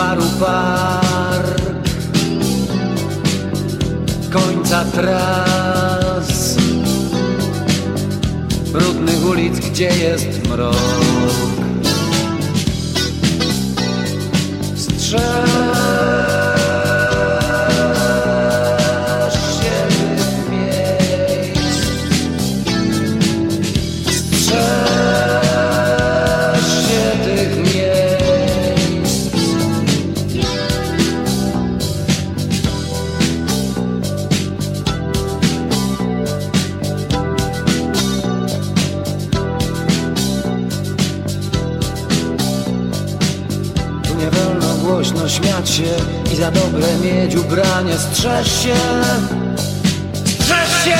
baru park, końca tras, brudnych ulic, gdzie jest mrok. Strzeż się i za dobre mieć ubranie. Strzeż się, strzeż się!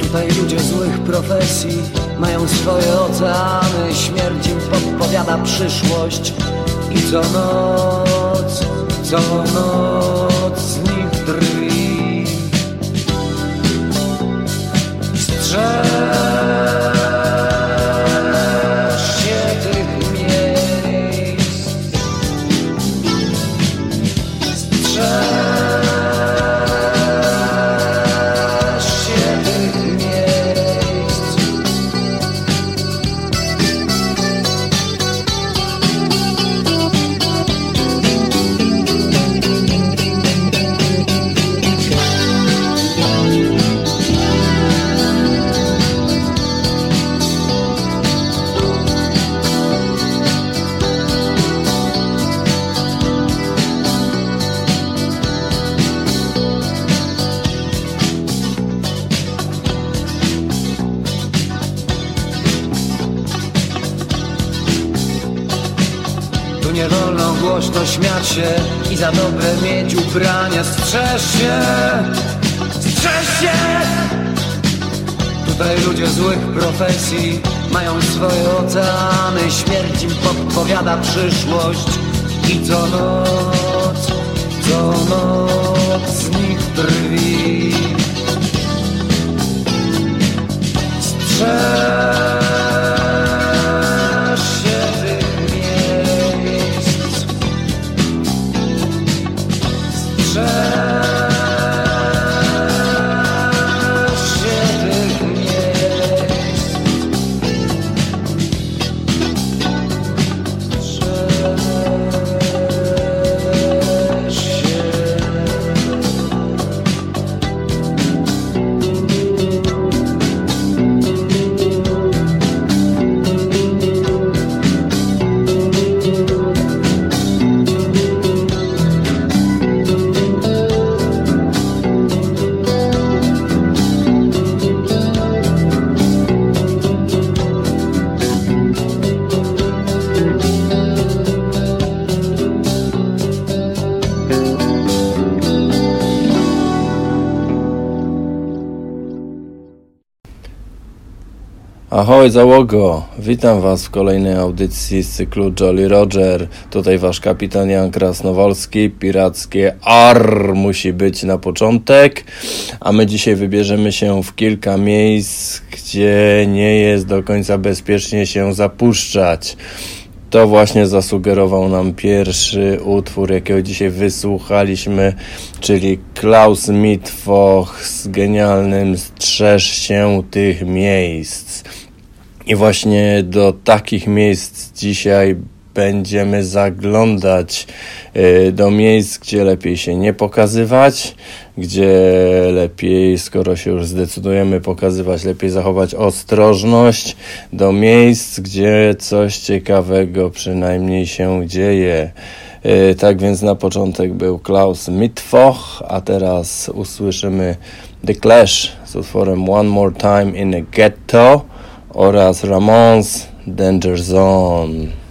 Tutaj ludzie złych profesji mają swoje oceany. Śmierć im podpowiada przyszłość i co noc, co noc z nich drwi. Strzeż głośno śmiać się i za dobre mieć ubrania. Strzeż się, strzeż się! Tutaj ludzie złych profesji mają swoje oceany. Śmierć im podpowiada przyszłość i co noc, co noc z nich drwi. Strzeż Ahoj załogo, witam Was w kolejnej audycji z cyklu Jolly Roger. Tutaj Wasz kapitan Jan Krasnowolski, pirackie AR musi być na początek. A my dzisiaj wybierzemy się w kilka miejsc, gdzie nie jest do końca bezpiecznie się zapuszczać. To właśnie zasugerował nam pierwszy utwór, jakiego dzisiaj wysłuchaliśmy, czyli Klaus Mitwoch z genialnym Strzeż się tych miejsc. I właśnie do takich miejsc dzisiaj będziemy zaglądać y, do miejsc, gdzie lepiej się nie pokazywać, gdzie lepiej, skoro się już zdecydujemy pokazywać, lepiej zachować ostrożność, do miejsc, gdzie coś ciekawego przynajmniej się dzieje. Y, Tak więc na początek był Klaus Mitwoch, a teraz usłyszymy The Clash z utworem One More Time in a Ghetto oraz Ramones Danger Zone.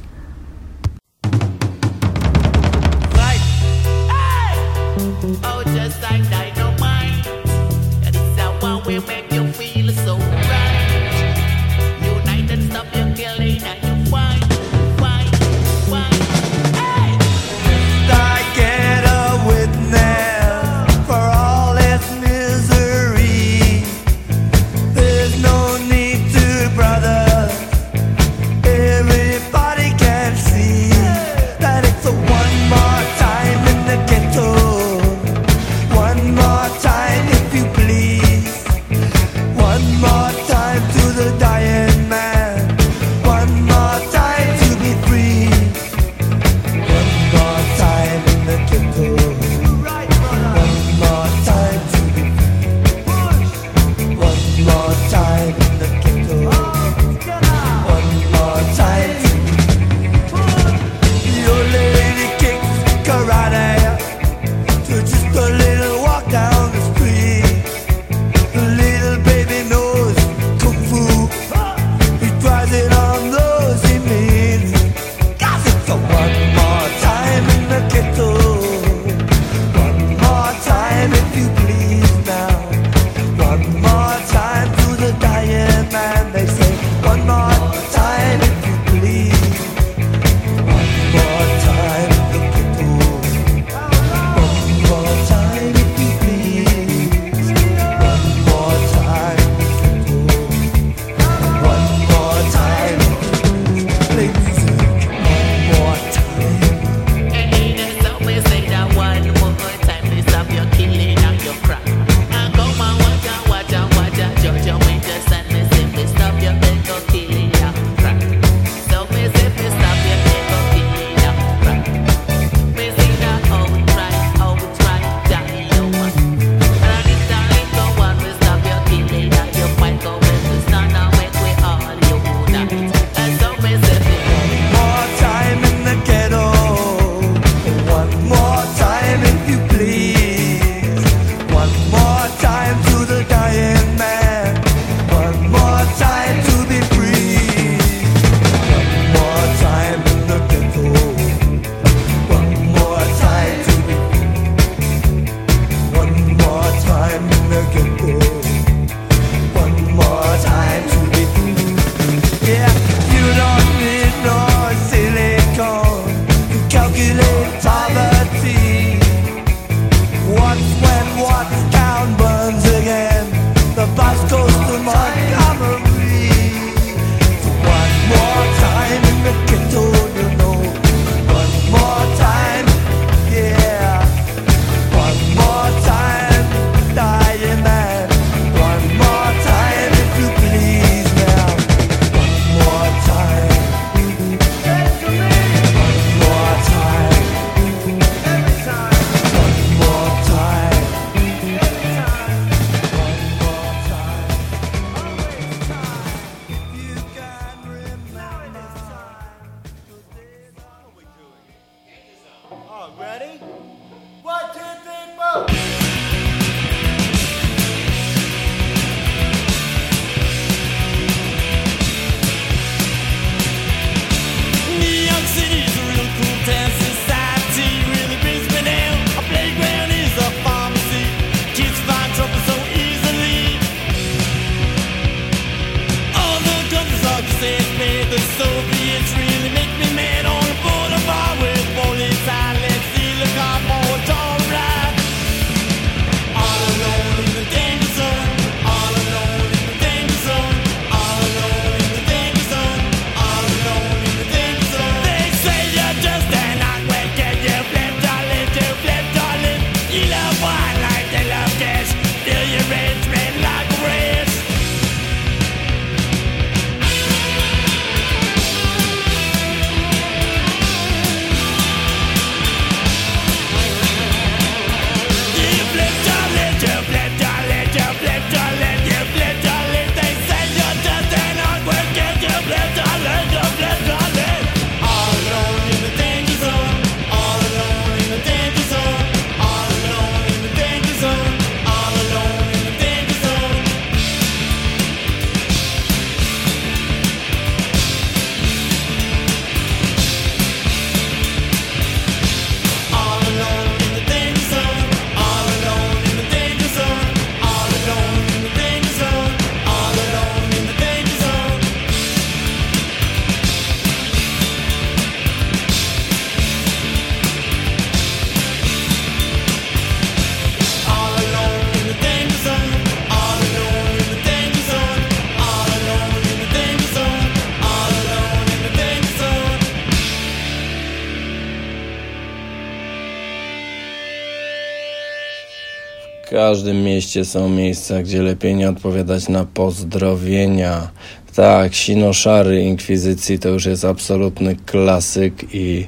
Każdym mieście są miejsca, gdzie lepiej nie odpowiadać na pozdrowienia. Tak, Sinoszary Inkwizycji to już jest absolutny klasyk i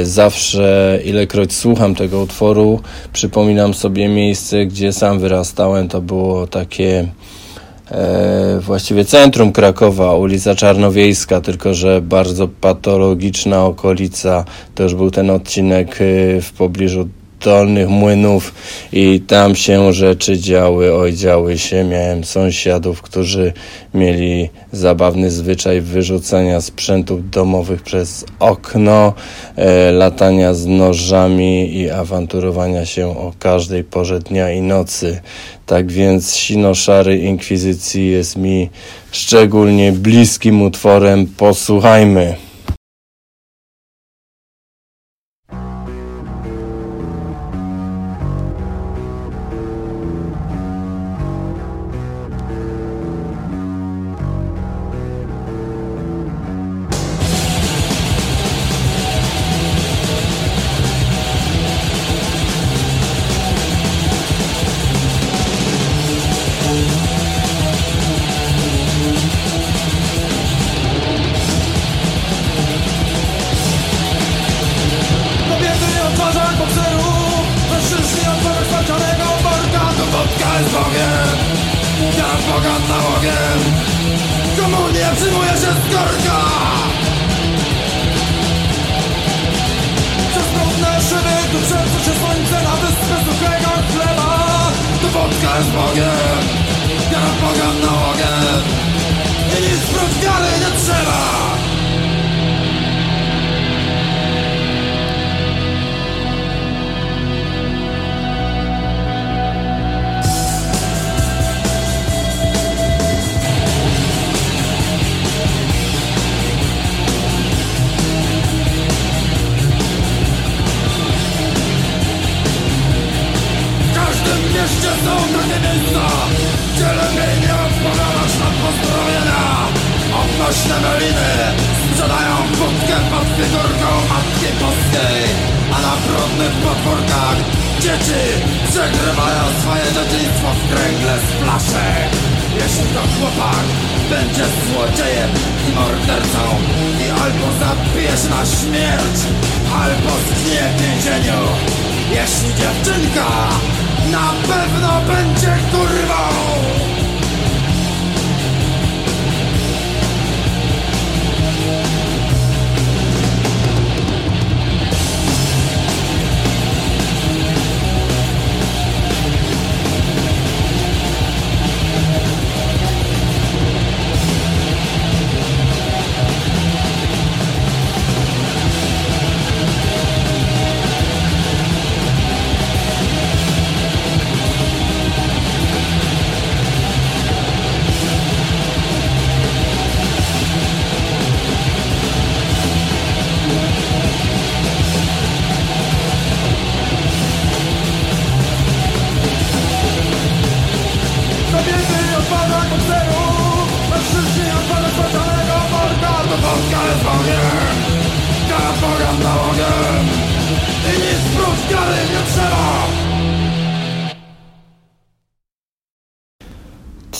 y, zawsze, ilekroć słucham tego utworu, przypominam sobie miejsce, gdzie sam wyrastałem. To było takie e, właściwie centrum Krakowa, ulica Czarnowiejska, tylko że bardzo patologiczna okolica. To już był ten odcinek y, w pobliżu dolnych młynów i tam się rzeczy działy, oj działy się. Miałem sąsiadów, którzy mieli zabawny zwyczaj wyrzucania sprzętów domowych przez okno, e, latania z nożami i awanturowania się o każdej porze dnia i nocy. Tak więc Sinoszary Inkwizycji jest mi szczególnie bliskim utworem. Posłuchajmy. Śmierć, albo zgnie w więzieniu Jeśli dziewczynka na pewno będzie kurwą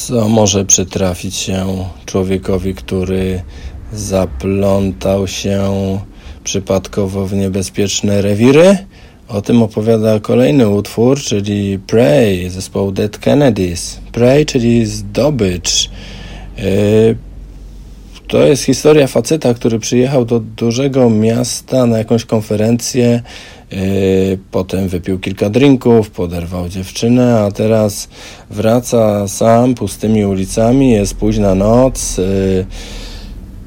Co może przytrafić się człowiekowi, który zaplątał się przypadkowo w niebezpieczne rewiry? O tym opowiada kolejny utwór, czyli Prey zespołu Dead Kennedys. Prey, czyli zdobycz. Yy, to jest historia faceta, który przyjechał do dużego miasta na jakąś konferencję, potem wypił kilka drinków, poderwał dziewczynę, a teraz wraca sam pustymi ulicami, jest późna noc. Yy,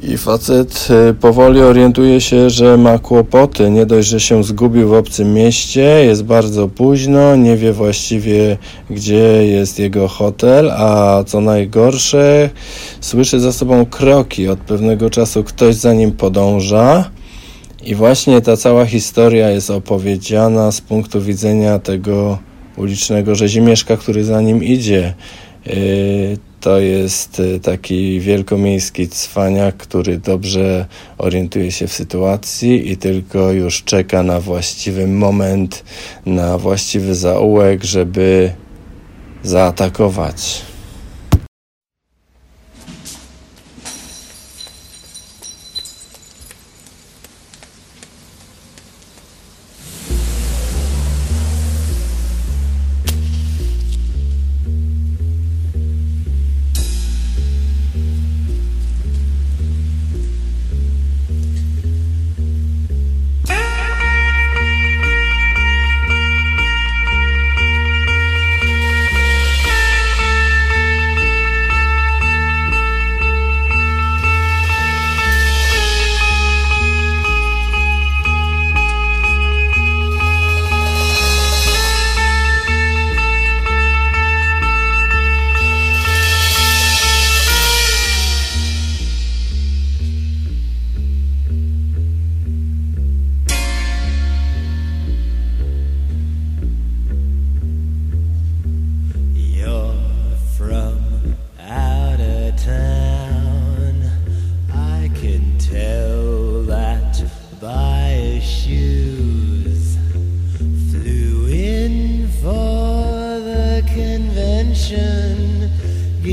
i facet y, powoli orientuje się, że ma kłopoty. Nie dość, że się zgubił w obcym mieście, jest bardzo późno, nie wie właściwie, gdzie jest jego hotel, a co najgorsze, słyszy za sobą kroki. Od pewnego czasu ktoś za nim podąża. I właśnie ta cała historia jest opowiedziana z punktu widzenia tego ulicznego rzezimieszka, który za nim idzie. Yy, to jest y, taki wielkomiejski cwaniak, który dobrze orientuje się w sytuacji i tylko już czeka na właściwy moment, na właściwy zaułek, żeby zaatakować.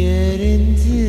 yerinde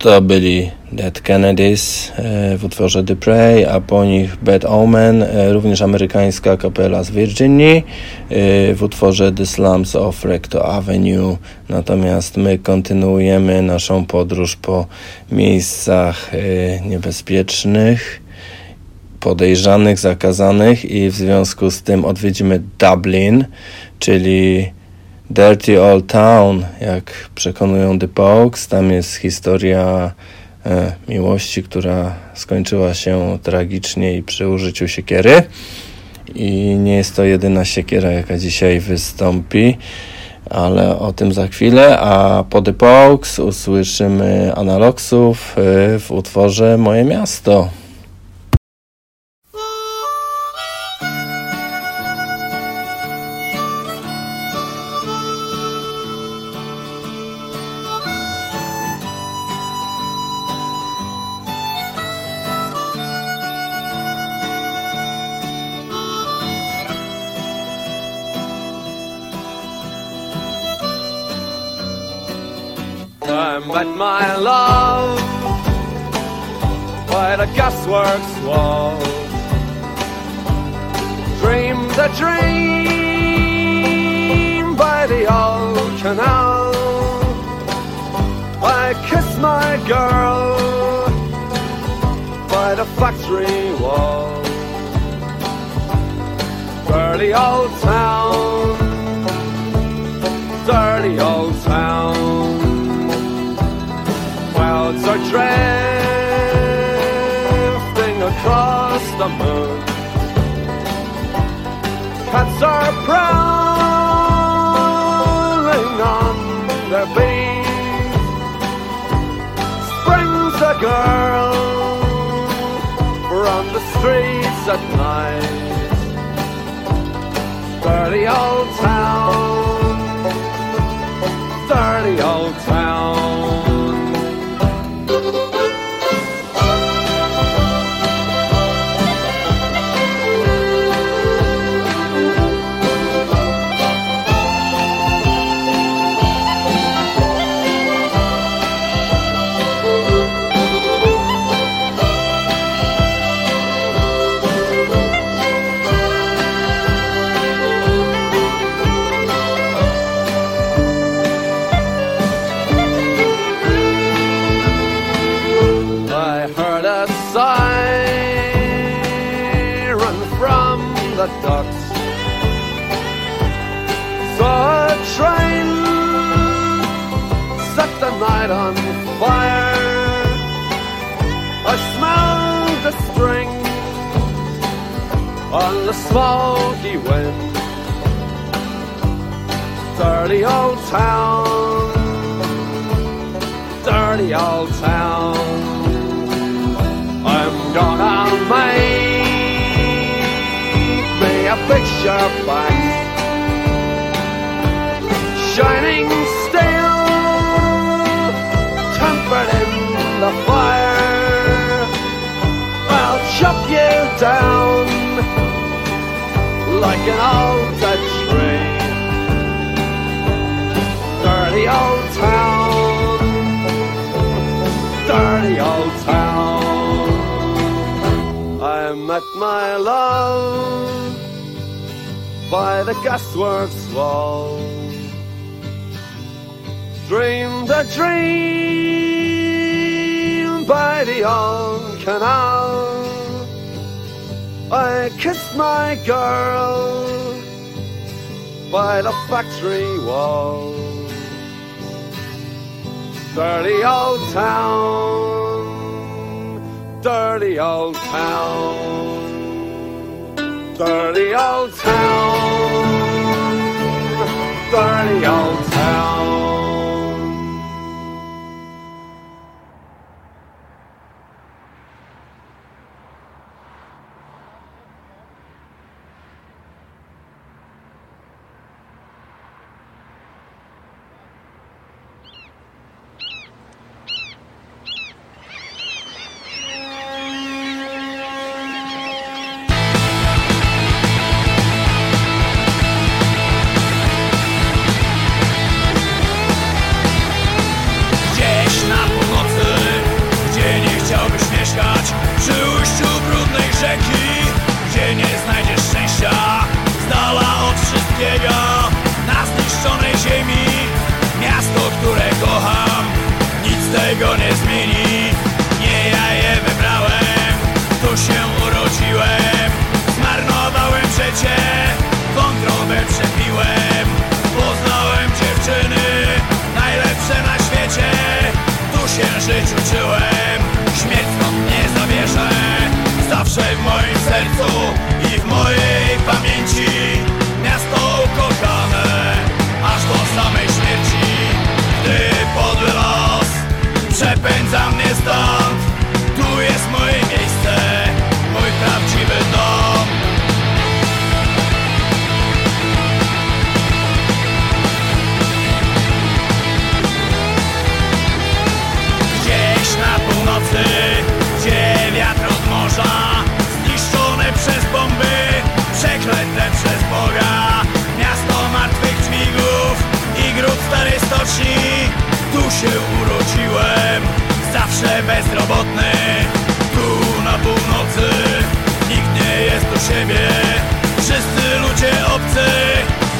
To byli Dead Kennedys e, w utworze The Prey, a po nich Bad Omen, e, również amerykańska kapela z Virginii e, w utworze The Slums of Recto Avenue. Natomiast my kontynuujemy naszą podróż po miejscach niebezpiecznych, podejrzanych, zakazanych i w związku z tym odwiedzimy Dublin, czyli Dirty Old Town, jak przekonują The Pogues. Tam jest historia e, miłości, która skończyła się tragicznie i przy użyciu siekiery. I nie jest to jedyna siekiera, jaka dzisiaj wystąpi, ale o tym za chwilę. A po The Pogues usłyszymy Analogsów e, w utworze Moje Miasto. Across the moon. Cats are prowling on their beat. Springs a girl from the streets at night. Dirty old town, dirty old town. On the smoky wind. dirty old town, dirty old town. I'm gonna make me a picture back, shining steel, tempered in the fire. I'll chop you down like an old dead tree. Dirty old town, dirty old town. I met my love by the gasworks wall. Dreamed a dream by the old canal. I kissed my girl by the factory wall. Dirty old town, dirty old town, dirty old town, dirty old town. Się żyć uczyłem, śmierć stąd nie zabierze. Zawsze w moim sercu i w mojej pamięci Miasto ukochane, aż do samej śmierci. Gdy podły los przepędza mnie stąd przeklęte przez Boga. Miasto martwych dźwigów i grób starej stoczni. Tu się urodziłem, zawsze bezrobotny. Tu na północy, nikt nie jest u siebie. Wszyscy ludzie obcy,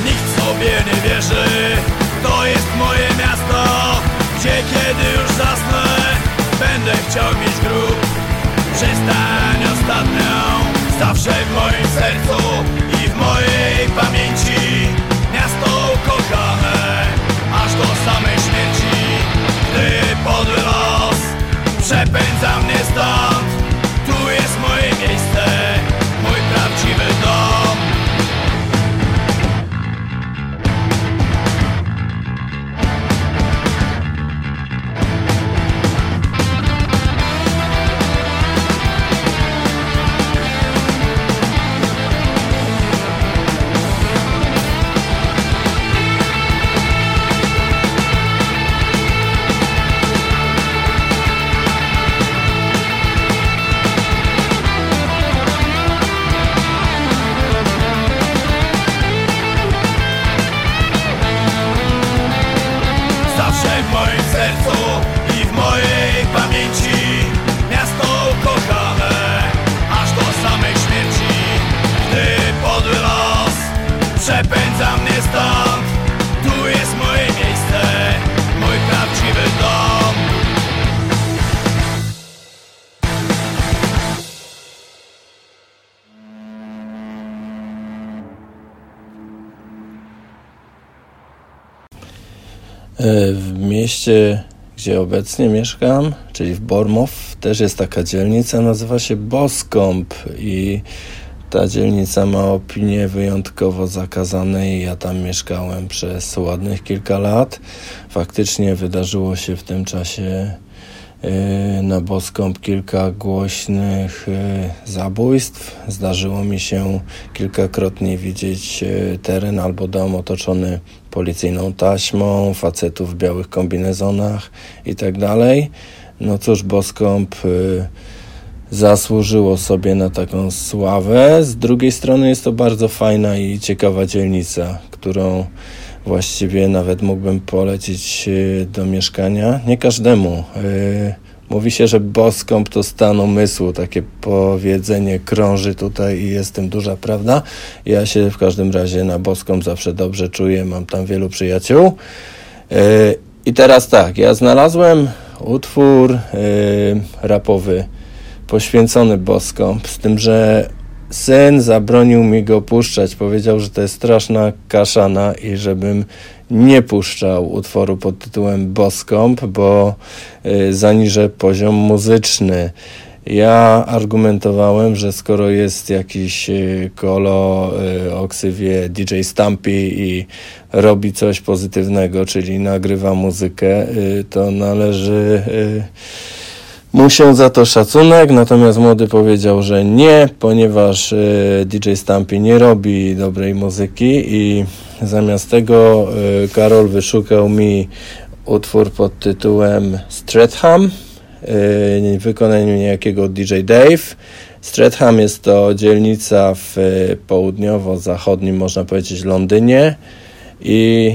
nikt sobie nie wierzy. To jest moje miasto, gdzie kiedy już zasnę Będę chciał mieć grób. Przystań ostatnią Zawsze w moim sercu i w mojej pamięci. Miasto ukochane Aż do samej śmierci. Gdy podły los Przepędza mnie stąd Tu jest moje miejsce mieście, gdzie obecnie mieszkam, czyli w Bormow, też jest taka dzielnica, nazywa się Boskomp i Ta dzielnica ma opinię wyjątkowo zakazanej. Ja tam mieszkałem przez ładnych kilka lat. Faktycznie wydarzyło się w tym czasie na Boskąp kilka głośnych yy, zabójstw. Zdarzyło mi się kilkakrotnie widzieć yy, teren albo dom otoczony policyjną taśmą, facetów w białych kombinezonach i tak. No cóż, Boskąp zasłużyło sobie na taką sławę. Z drugiej strony jest to bardzo fajna i ciekawa dzielnica, którą właściwie nawet mógłbym polecić e, do mieszkania. Nie każdemu. E, mówi się, że Boskąp to stan umysłu. Takie powiedzenie krąży tutaj i jest tym duża prawda. Ja się w każdym razie na Boskąp zawsze dobrze czuję. Mam tam wielu przyjaciół. E, I teraz tak, ja znalazłem utwór rapowy poświęcony boskom, z tym, że syn zabronił mi go puszczać. Powiedział, że to jest straszna kaszana i żebym nie puszczał utworu pod tytułem Boskąp, bo y, zaniżę poziom muzyczny. Ja argumentowałem, że skoro jest jakiś y, kolo y, o ksywie DJ Stampy i robi coś pozytywnego, czyli nagrywa muzykę, to należy mu się za to szacunek, natomiast młody powiedział, że nie, ponieważ y, DJ Stampy nie robi dobrej muzyki i zamiast tego y, Karol wyszukał mi utwór pod tytułem Stratham y, w wykonaniu niejakiego DJ Dave. Stratham jest to dzielnica w południowo-zachodnim, można powiedzieć, Londynie i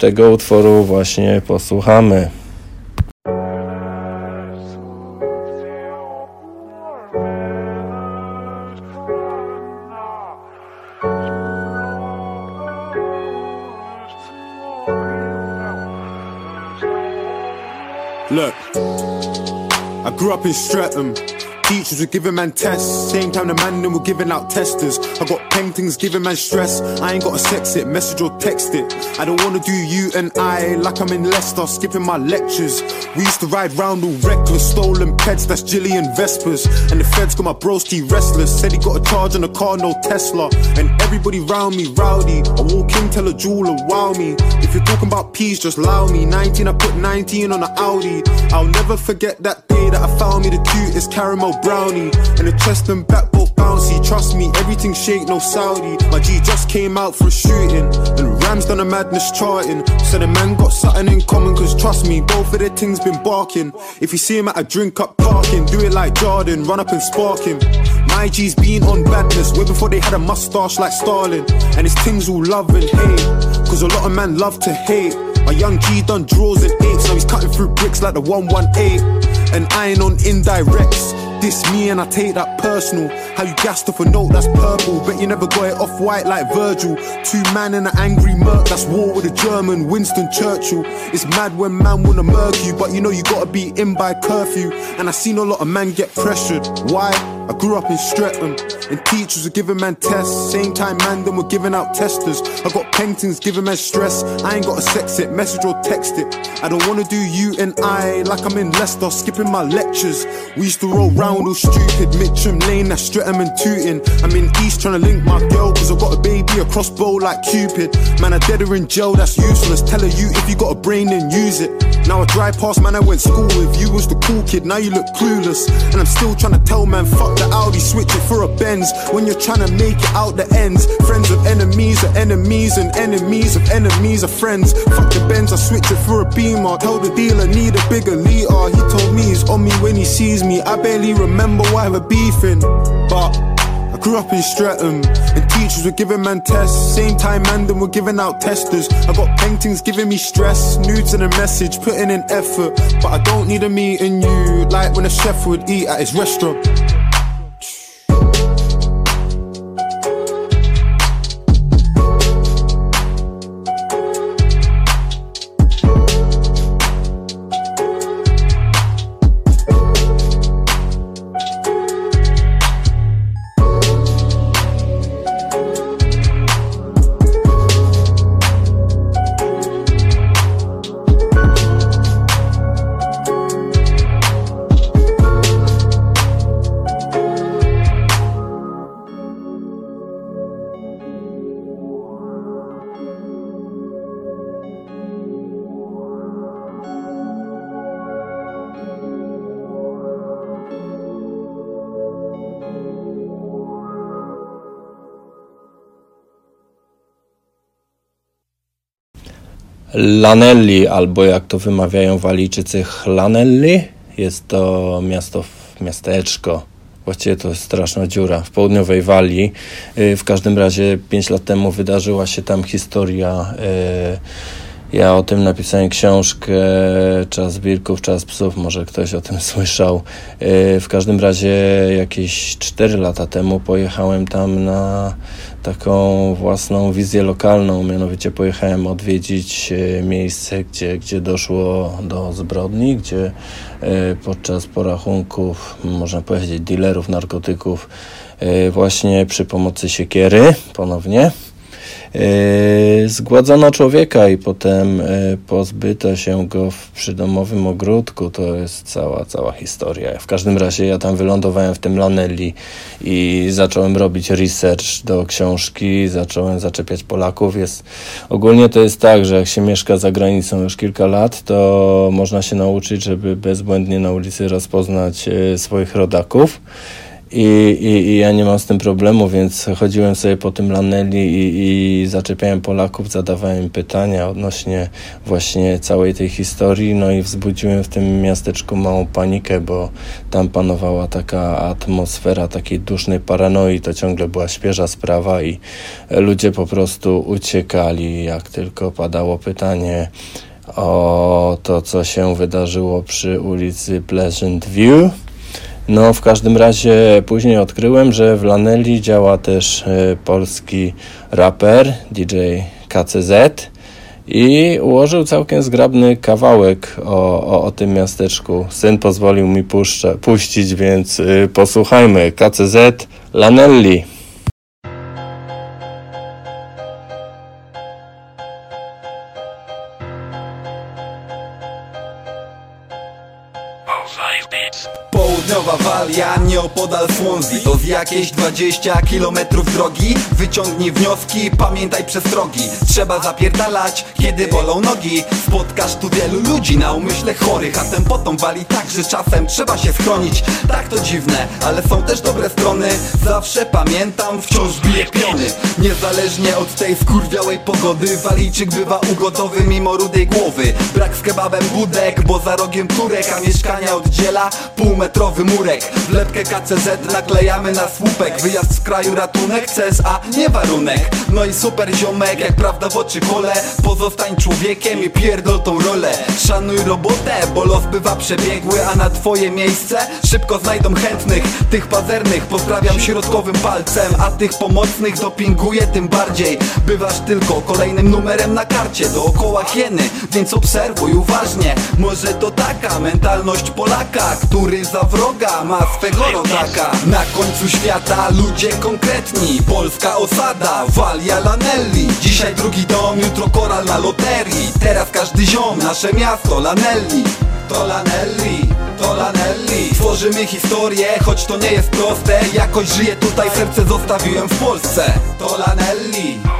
tego utworu właśnie posłuchamy. Up in Streatham. Teachers were giving man tests, same time the man them were giving out testers. I got paintings giving man stress. I ain't gotta sex it, message or text it. I don't wanna do you and I like I'm in Leicester, skipping my lectures. We used to ride round all reckless, stolen pets, that's Jillian Vespers. And the feds got my broski restless. Said he got a charge on a car, no Tesla. And everybody round me rowdy. I walk in, tell a jeweler, wow me. If you're talking about peace, just allow me. 19, I put 19 on an Audi. I'll never forget that day that I found me the cutest caramel brownie. And the chest and back both bouncy. Trust me, everything shake, no Saudi. My G just came out for a shooting. And Rams done a madness charting. So the man got something in common, cause trust me, both of their things been barking. If you see him at a drink up parking, do it like Jordan, run up and spark him. My G's been on badness, way before they had a mustache like Starling. And his things all love and hate, cause a lot of men love to hate. My young G done draws and eights, now he's cutting through bricks like the 118. And I ain't on indirects. This me and I take that personal. How you gassed off a note that's purple, but you never got it off white like Virgil. Two man in an angry murk, that's war with a German, Winston Churchill. It's mad when man wanna murk you, but you know you gotta be in by curfew. And I seen a lot of men get pressured. Why? I grew up in Streatham, and teachers were giving man tests. Same time, man, them were giving out testers. I got paintings giving man stress. I ain't gotta sex it, message or text it. I don't wanna do you and I like I'm in Leicester, skipping my lectures. We used to roll round all stupid. Mitcham Lane, that's Streatham and Tooting. I'm in East trying to link my girl, cause I got a baby, a crossbow like Cupid. Man, I dead her in jail, that's useless. Tell her you, if you got a brain, then use it. Now I drive past, man, I went school with you was the cool kid, now you look clueless. And I'm still trying to tell man, fuck the Audi, switch it for a Benz. When you're trying to make it out the ends, friends of enemies are enemies, and enemies of enemies are friends. Fuck the Benz, I switch it for a Beamer. Tell the dealer, need a bigger liter. He told me he's on me when he sees me. I barely remember why we're beefing, but. I grew up in Streatham, and teachers were giving man tests. Same time, man, were giving out testers. I got paintings giving me stress, nudes and a message, putting in effort. But I don't need a meeting you, like when a chef would eat at his restaurant. Lanelli, albo jak to wymawiają Walijczycy, Chlanelli. Jest to miasto, miasteczko. Właściwie to jest straszna dziura w południowej Walii. Y, w każdym razie 5 lat temu wydarzyła się tam historia. y, Ja o tym napisałem książkę Czas wilków, czas psów. Może ktoś o tym słyszał. Y, W każdym razie jakieś 4 lata temu pojechałem tam na taką własną wizję lokalną. Mianowicie pojechałem odwiedzić e, miejsce, gdzie, gdzie doszło do zbrodni, gdzie e, podczas porachunków, można powiedzieć, dealerów narkotyków, e, właśnie przy pomocy siekiery ponownie zgładzono człowieka i potem yy, pozbyto się go w przydomowym ogródku. To jest cała, cała historia. W każdym razie ja tam wylądowałem w tym Lanelli i zacząłem robić research do książki, zacząłem zaczepiać Polaków. Jest, ogólnie to jest tak, że jak się mieszka za granicą już kilka lat, to można się nauczyć, żeby bezbłędnie na ulicy rozpoznać yy, swoich rodaków. I, i, I ja nie mam z tym problemu, więc chodziłem sobie po tym Lanelli i, i zaczepiałem Polaków, zadawałem pytania odnośnie właśnie całej tej historii, no i wzbudziłem w tym miasteczku małą panikę, bo tam panowała taka atmosfera takiej dusznej paranoi, to ciągle była świeża sprawa i ludzie po prostu uciekali, jak tylko padało pytanie o to, co się wydarzyło przy ulicy Pleasant View. No, w każdym razie później odkryłem, że w Lanelli działa też e, polski raper DJ KCZ i ułożył całkiem zgrabny kawałek o, o, o tym miasteczku. Syn pozwolił mi puszcza, puścić, więc y, posłuchajmy. KCZ Lanelli. Walia, nieopodal Swansea To z jakieś 20 kilometrów drogi. Wyciągnij wnioski, pamiętaj przestrogi. Trzeba zapierdalać, kiedy bolą nogi. Spotkasz tu wielu ludzi na umyśle chorych A tempotą wali tak, że czasem trzeba się schronić. Tak to dziwne, ale są też dobre strony. Zawsze pamiętam, wciąż bije piony. Niezależnie od tej skurwiałej pogody Walijczyk bywa ugodowy mimo rudej głowy. Brak z kebabem budek, bo za rogiem Turek A mieszkania oddziela półmetrowy murek. Wlepkę KCZ naklejamy na słupek. Wyjazd z kraju ratunek, CSA nie warunek. No i super ziomek, jak prawda w oczy kole. Pozostań człowiekiem i pierdol tą rolę. Szanuj robotę, bo los bywa przebiegły A na twoje miejsce szybko znajdą chętnych. Tych pazernych pozdrawiam środkowym palcem A tych pomocnych dopinguję tym bardziej. Bywasz tylko kolejnym numerem na karcie Dookoła hieny, więc obserwuj uważnie. Może to taka mentalność Polaka Który za wroga ma swego rodaka Na końcu świata ludzie konkretni. Polska osada, Walia Lanelli. Dzisiaj drugi dom, jutro koral na loterii. Teraz każdy ziom, nasze miasto Lanelli. To Lanelli, to Lanelli. Tworzymy historię, choć to nie jest proste. Jakoś żyję tutaj, serce zostawiłem w Polsce. To Lanelli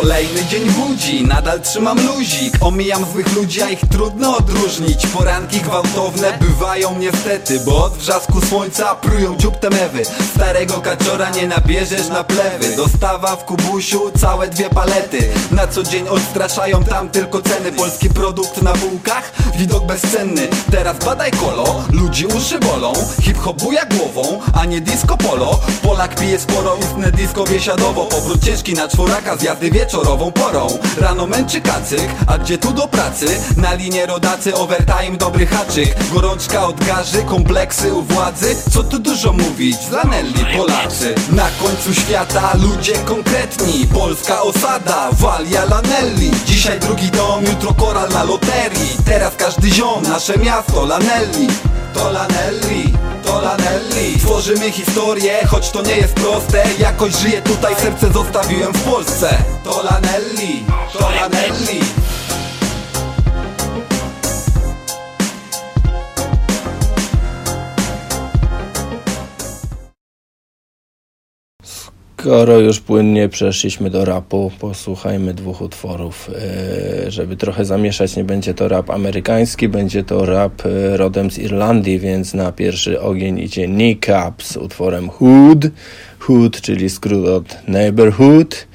Kolejny dzień budzi, nadal trzymam luzik. Omijam złych ludzi, a ich trudno odróżnić. Poranki gwałtowne bywają niestety Bo od wrzasku słońca prują dzióbtem Ewy Starego kaczora nie nabierzesz na plewy. Dostawa w kubusiu, całe dwie palety. Na co dzień odstraszają tam tylko ceny. Polski produkt na półkach, widok bezcenny. Teraz badaj kolo, ludzi uszy bolą. Hip-hop buja głową, a nie disco polo. Polak pije sporo, ustne disco biesiadowo. Powrót ciężki na czworaka, zjazdy wieczorową porą. Rano męczy kacyk, a gdzie tu do pracy? Na linie rodacy, overtime, dobry haczyk. Gorączka od garzy, kompleksy u władzy. Co tu dużo mówić, z Lanelli Polacy. Na końcu świata ludzie konkretni. Polska osada, Walia Lanelli Dzisiaj drugi dom, jutro koral na loterii. Teraz każdy ziom, nasze miasto Lanelli to Lanelli, to Lanelli Tworzymy historię, choć to nie jest proste. Jakoś żyję tutaj, serce zostawiłem w Polsce. To Lanelli, Skoro już płynnie przeszliśmy do rapu, posłuchajmy dwóch utworów. e, Żeby trochę zamieszać, nie będzie to rap amerykański, będzie to rap e, rodem z Irlandii, więc na pierwszy ogień idzie Kneecap z utworem Hood. Hood, czyli skrót od Neighborhood.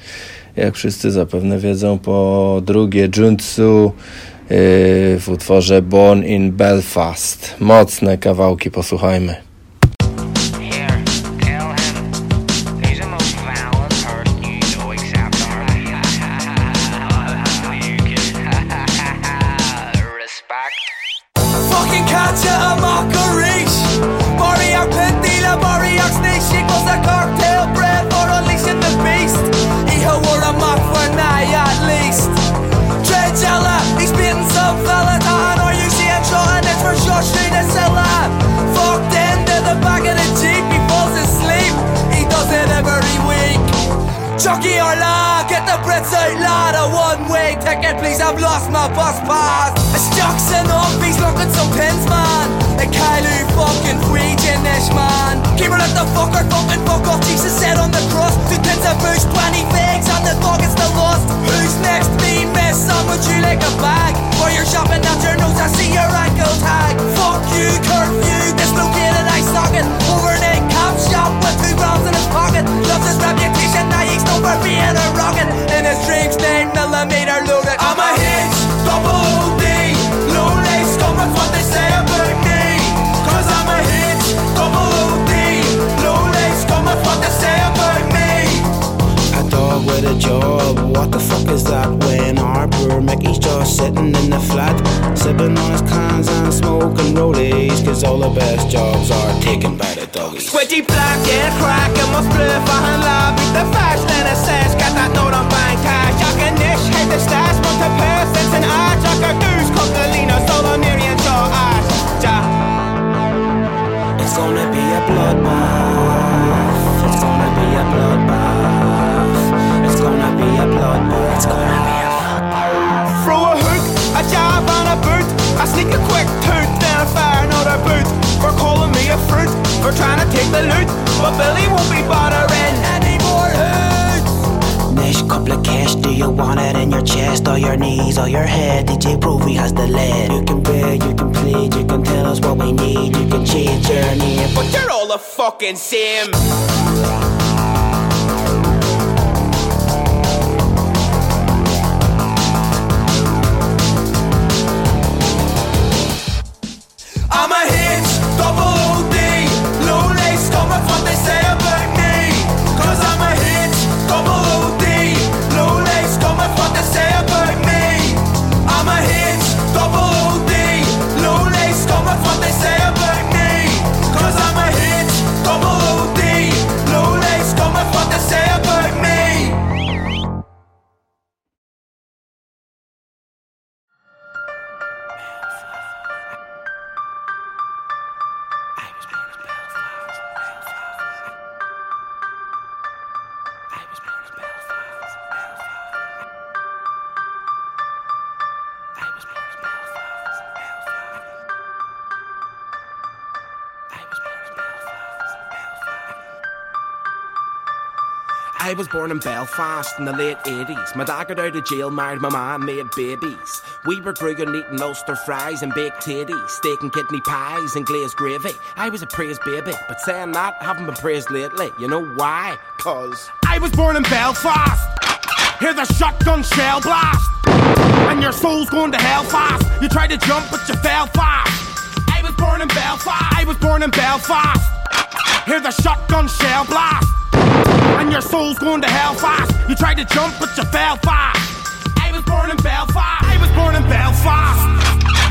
jak wszyscy zapewne wiedzą, po drugie Juntsu yy, w utworze Born in Belfast. Mocne kawałki, posłuchajmy. Rollies, cause all the best jobs are taken by the doggies. Squidgy black, yeah, crack, and my spliff, I hand lab. Beat the fast, then it says, got that note on bank cash. Jack and Nish, hit the stash, want to pass, it's an art. Jack a goose, Coquelino, solo, Miriam, Shaw, ash. Ja. It's gonna be a bloodbath. It's gonna be a bloodbath. It's gonna be a bloodbath. It's gonna be a bloodbath. Throw a hook, a jab, and a boot. I sneak a quick toot, then I fire another boot. For calling me a fruit, for trying to take the loot. But Billy won't be bothering any more hoots. Nish, couple of cash, do you want it in your chest or your knees or your head? DJ Provey has the lead. You can beg, you can plead, you can tell us what we need, you can change your name. But you're all the fucking same. I was born in Belfast in the late 80s. My dad got out of jail, married my mum, made babies. We were growing eating Ulster fries and baked titties, steak and kidney pies and glazed gravy. I was a praised baby, but saying that, haven't been praised lately. You know why? Cause I was born in Belfast. Hear the shotgun shell blast. And your soul's going to hell fast. You tried to jump, but you fell fast. I was born in Belfast. I was born in Belfast. Hear the shotgun shell blast. And your soul's going to hell fast. You tried to jump, but you fell fast. I was born in Belfast. I was born in Belfast.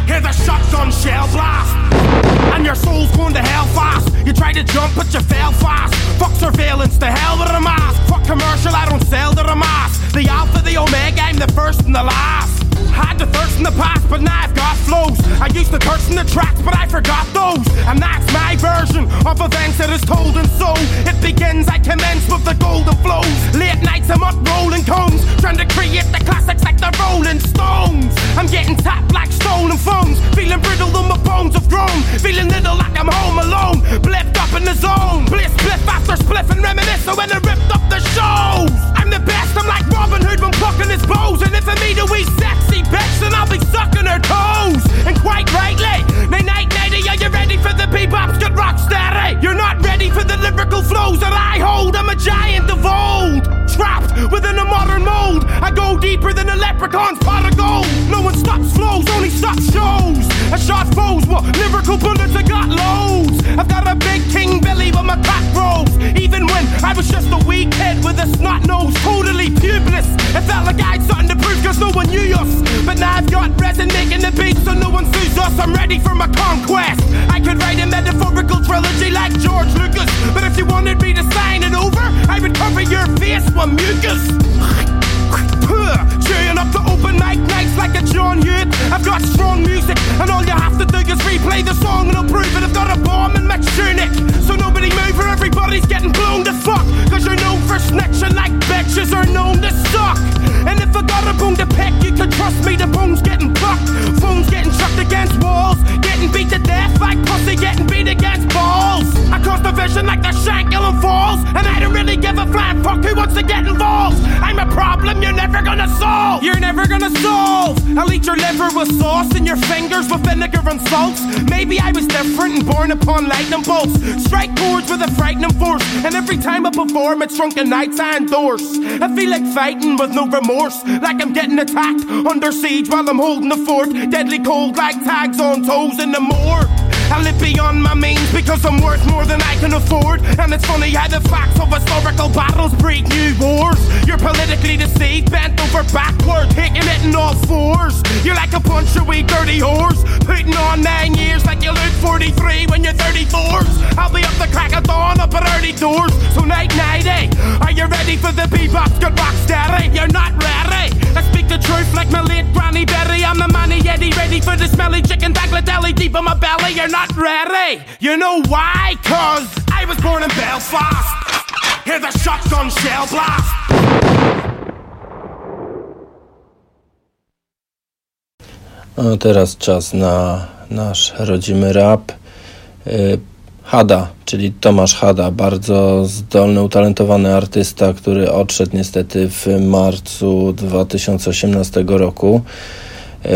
Hear the shotgun shell blast. And your soul's going to hell fast. You tried to jump, but you fell fast. Fuck surveillance, the hell with a mask. Fuck commercial, I don't sell to the mass. The alpha, the omega, I'm the first and the last. Had the thirst in the past, but now I've got flows. I used to curse in the tracks, but I forgot those. And that's my version of events that is told, and so it begins. I commence with the golden flows. Late nights, I'm up rolling cones, trying to create the classics like the Rolling Stones. I'm getting tapped like stolen phones, feeling brittle on my bones have grown, feeling little like I'm home alone, blipped up in the zone. Bliss, spliff after spliff and reminisce so when I ripped up the shows. I'm the best, I'm like Robin Hood when plucking his bows, and if I meet a wee sexy bitch, then I'll be sucking her toes. And quite rightly, night night nighty, are you ready for the bebop's get rock steady? You're not ready for the lyrical flows that I hold. I'm a giant of old, trapped within a modern mold. I go deeper than a leprechauns pot of gold. No one stops flows, only stops shows. I shot foes, what lyrical bullets I got loads. I've got a big king belly, but my cock grows. Even when I was just a weak head with a snot nose, totally pubeless. It felt like with mucus. Cheering up the open mic nights like a John Hughes. I've got strong music, and all you have to do is replay the song and I'll prove it. I've got a bomb in my tunic. So nobody move or everybody's getting blown to fuck. Cause you're known for snitching like bitches are known to suck. And if I got a bone to pick, you can trust me, the bone's getting plucked. Phones getting chucked against walls. Getting beat to death like pussy getting beat against. Like the Shankill Falls. And I don't really give a flying fuck who wants to get involved. I'm a problem you're never gonna solve. You're never gonna solve. I'll eat your liver with sauce and your fingers with vinegar and salt. Maybe I was different and born upon lightning bolts. Strike chords with a frightening force. And every time I perform, it's drunken nights I endorse. I feel like fighting with no remorse. Like I'm getting attacked under siege while I'm holding the fort. Deadly cold like tags on toes in the morgue. I live beyond my means because I'm worth more than I can afford. And it's funny how the facts of historical battles breed new wars. You're politically deceived, bent over backward, taking it in all fours. You're like a bunch of wee dirty whores, putting on nine years like you look 43 when you're 34s. I'll be up the crack of dawn, up at early doors. So night night, eh? Are you ready for the bebop? Good rock steady. You're not ready. I speak the truth like my late granny Betty. I'm the money yeti, ready for the smelly chicken tagliatelle deep in my belly. You're not ready. You know why? Cause I was born in Belfast. Shotgun shell blast. A teraz czas na nasz rodzimy rap. Y, Hada, czyli Tomasz Hada, bardzo zdolny, utalentowany artysta, który odszedł niestety w marcu 2018 roku. Y,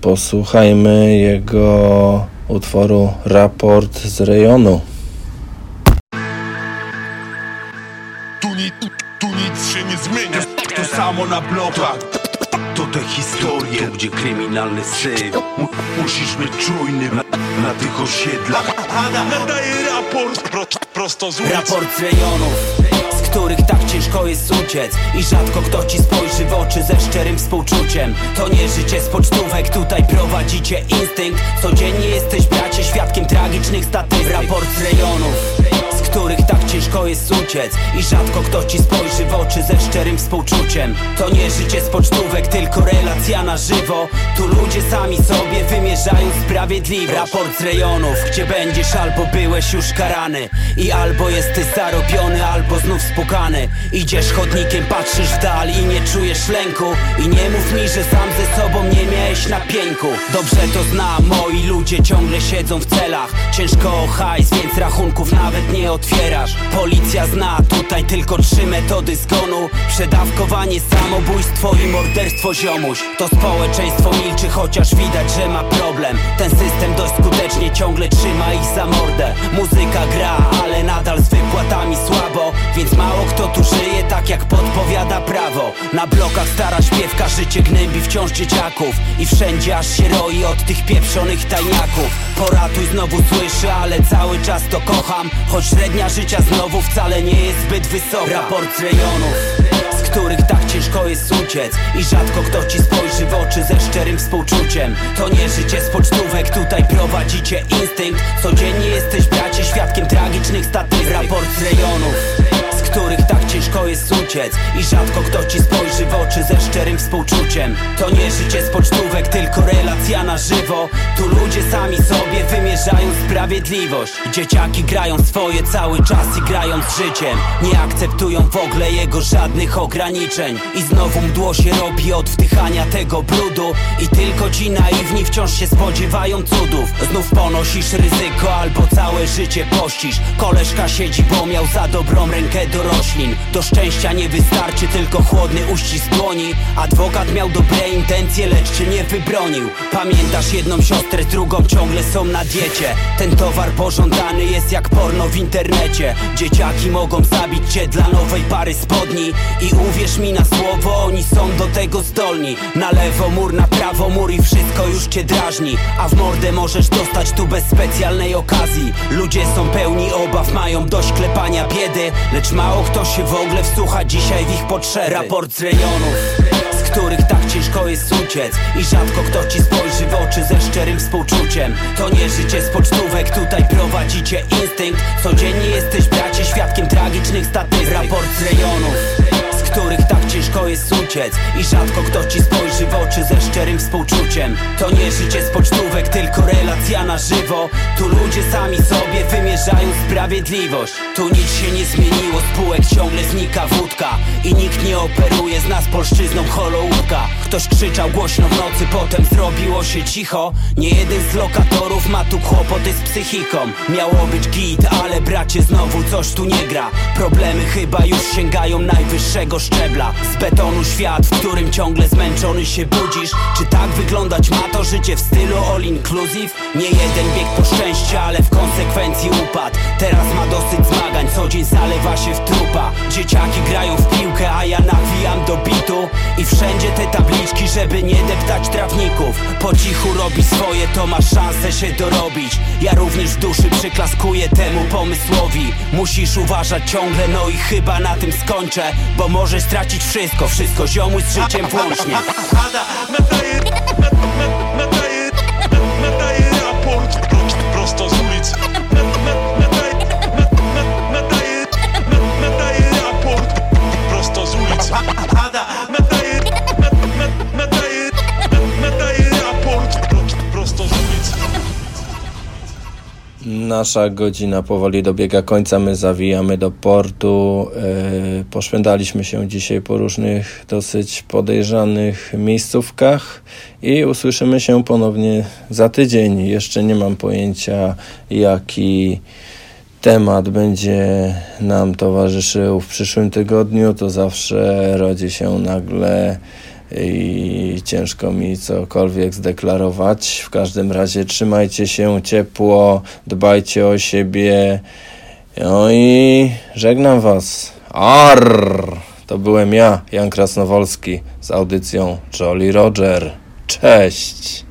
Posłuchajmy jego utworu Raport z rejonu. Tu, ni, tu nic się nie zmienia. To samo na blokach. To te historie. Tu gdzie kryminalny syf. Mu, Musisz być czujny na, na tych osiedlach. Nadaje raport. Pro, prosto z ulic Raport z rejonów, których tak ciężko jest uciec. I rzadko kto ci spojrzy w oczy ze szczerym współczuciem. To nie życie z pocztówek, tutaj prowadzicie instynkt. Codziennie jesteś bracie świadkiem tragicznych statystyk. Raport z rejonów, których tak ciężko jest uciec. I rzadko kto ci spojrzy w oczy ze szczerym współczuciem. To nie życie z pocztówek, tylko relacja na żywo. Tu ludzie sami sobie wymierzają sprawiedliwość Raport z rejonów, gdzie będziesz albo byłeś już karany. I albo jesteś zarobiony, albo znów spukany. Idziesz chodnikiem, patrzysz w dal i nie czujesz lęku. I nie mów mi, że sam ze sobą nie miałeś na pięku Dobrze to znam, moi ludzie ciągle siedzą w celach. Ciężko o hajs, więc rachunków nawet nie otwierasz. Policja zna tutaj tylko trzy metody zgonu. Przedawkowanie, samobójstwo i morderstwo ziomuś. To społeczeństwo milczy, chociaż widać, że ma problem. Ten system dość skutecznie ciągle trzyma ich za mordę. Muzyka gra, ale nadal z wypłatami słabo. Więc mało kto tu żyje tak jak podpowiada prawo. Na blokach stara śpiewka życie gnębi wciąż dzieciaków. I wszędzie aż się roi od tych pieprzonych tajniaków. Poratuj znowu słyszę, ale cały czas to kocham. Choć średnia życia znowu wcale nie jest zbyt wysoka. Raport rejonów z których tak ciężko jest uciec. I rzadko kto ci spojrzy w oczy ze szczerym współczuciem. To nie życie z pocztówek, tutaj prowadzicie instynkt. Codziennie jesteś bracie świadkiem tragicznych statystyk. Raport z rejonów których tak ciężko jest uciec. I rzadko kto ci spojrzy w oczy ze szczerym współczuciem. To nie życie z pocztówek, tylko relacja na żywo. Tu ludzie sami sobie wymierzają sprawiedliwość. Dzieciaki grają swoje cały czas i grają z życiem. Nie akceptują w ogóle jego żadnych ograniczeń. I znowu mdło się robi od wdychania tego brudu. I tylko ci naiwni wciąż się spodziewają cudów. Znów ponosisz ryzyko albo całe życie pościsz. Koleżka siedzi, bo miał za dobrą rękę do roślin. Do szczęścia nie wystarczy tylko chłodny uścisk dłoni. Adwokat miał dobre intencje, lecz cię nie wybronił. Pamiętasz jedną siostrę, drugą ciągle są na diecie. Ten towar pożądany jest jak porno w internecie. Dzieciaki mogą zabić cię dla nowej pary spodni. I uwierz mi na słowo, oni są do tego zdolni. Na lewo mur, na prawo mur i wszystko już cię drażni. A w mordę możesz dostać tu bez specjalnej okazji. Ludzie są pełni obaw, mają dość klepania biedy Lecz mało kto się w ogóle wsłucha dzisiaj w ich potrzeby? Raport z rejonów z których tak ciężko jest uciec. I rzadko kto ci spojrzy w oczy ze szczerym współczuciem. To nie życie z pocztówek, tutaj prowadzicie instynkt. Codziennie jesteś bracie świadkiem tragicznych statystyk. Raport z rejonów których tak ciężko jest uciec. I rzadko kto ci spojrzy w oczy ze szczerym współczuciem. To nie życie z pocztówek, tylko relacja na żywo. Tu ludzie sami sobie wymierzają sprawiedliwość. Tu nic się nie zmieniło, spółek ciągle znika wódka. I nikt nie operuje z nas polszczyzną holołówka. Ktoś krzyczał głośno w nocy, potem zrobiło się cicho. Nie jeden z lokatorów ma tu kłopoty z psychiką. Miało być git, ale bracie znowu coś tu nie gra. Problemy chyba już sięgają najwyższego szczebla. Z betonu świat, w którym ciągle zmęczony się budzisz. Czy tak wyglądać ma to życie w stylu all inclusive? Nie jeden bieg po szczęście, ale w konsekwencji upadł. Teraz ma dosyć zmagań, co dzień zalewa się w trupa. Dzieciaki grają w piłkę, a ja nawijam do bitu. I wszędzie te tabliczki, żeby nie deptać trawników. Po cichu robi swoje, to masz szansę się dorobić. Ja również w duszy przyklaskuję temu pomysłowi. Musisz uważać ciągle, no i chyba na tym skończę Bo możesz stracić wszystko, wszystko ziomuj z życiem włącznie Nasza godzina powoli dobiega końca, my zawijamy do portu. Yy, poszwędaliśmy się dzisiaj po różnych dosyć podejrzanych miejscówkach i usłyszymy się ponownie za tydzień. Jeszcze nie mam pojęcia, jaki temat będzie nam towarzyszył w przyszłym tygodniu. To zawsze rodzi się nagle i ciężko mi cokolwiek zdeklarować. W każdym razie trzymajcie się ciepło, dbajcie o siebie. No i żegnam Was. Arr! To byłem ja, Jan Krasnowolski, z audycją Jolly Roger. Cześć!